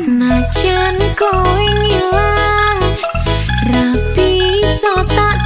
Senajan kau ngilang Rapi so tak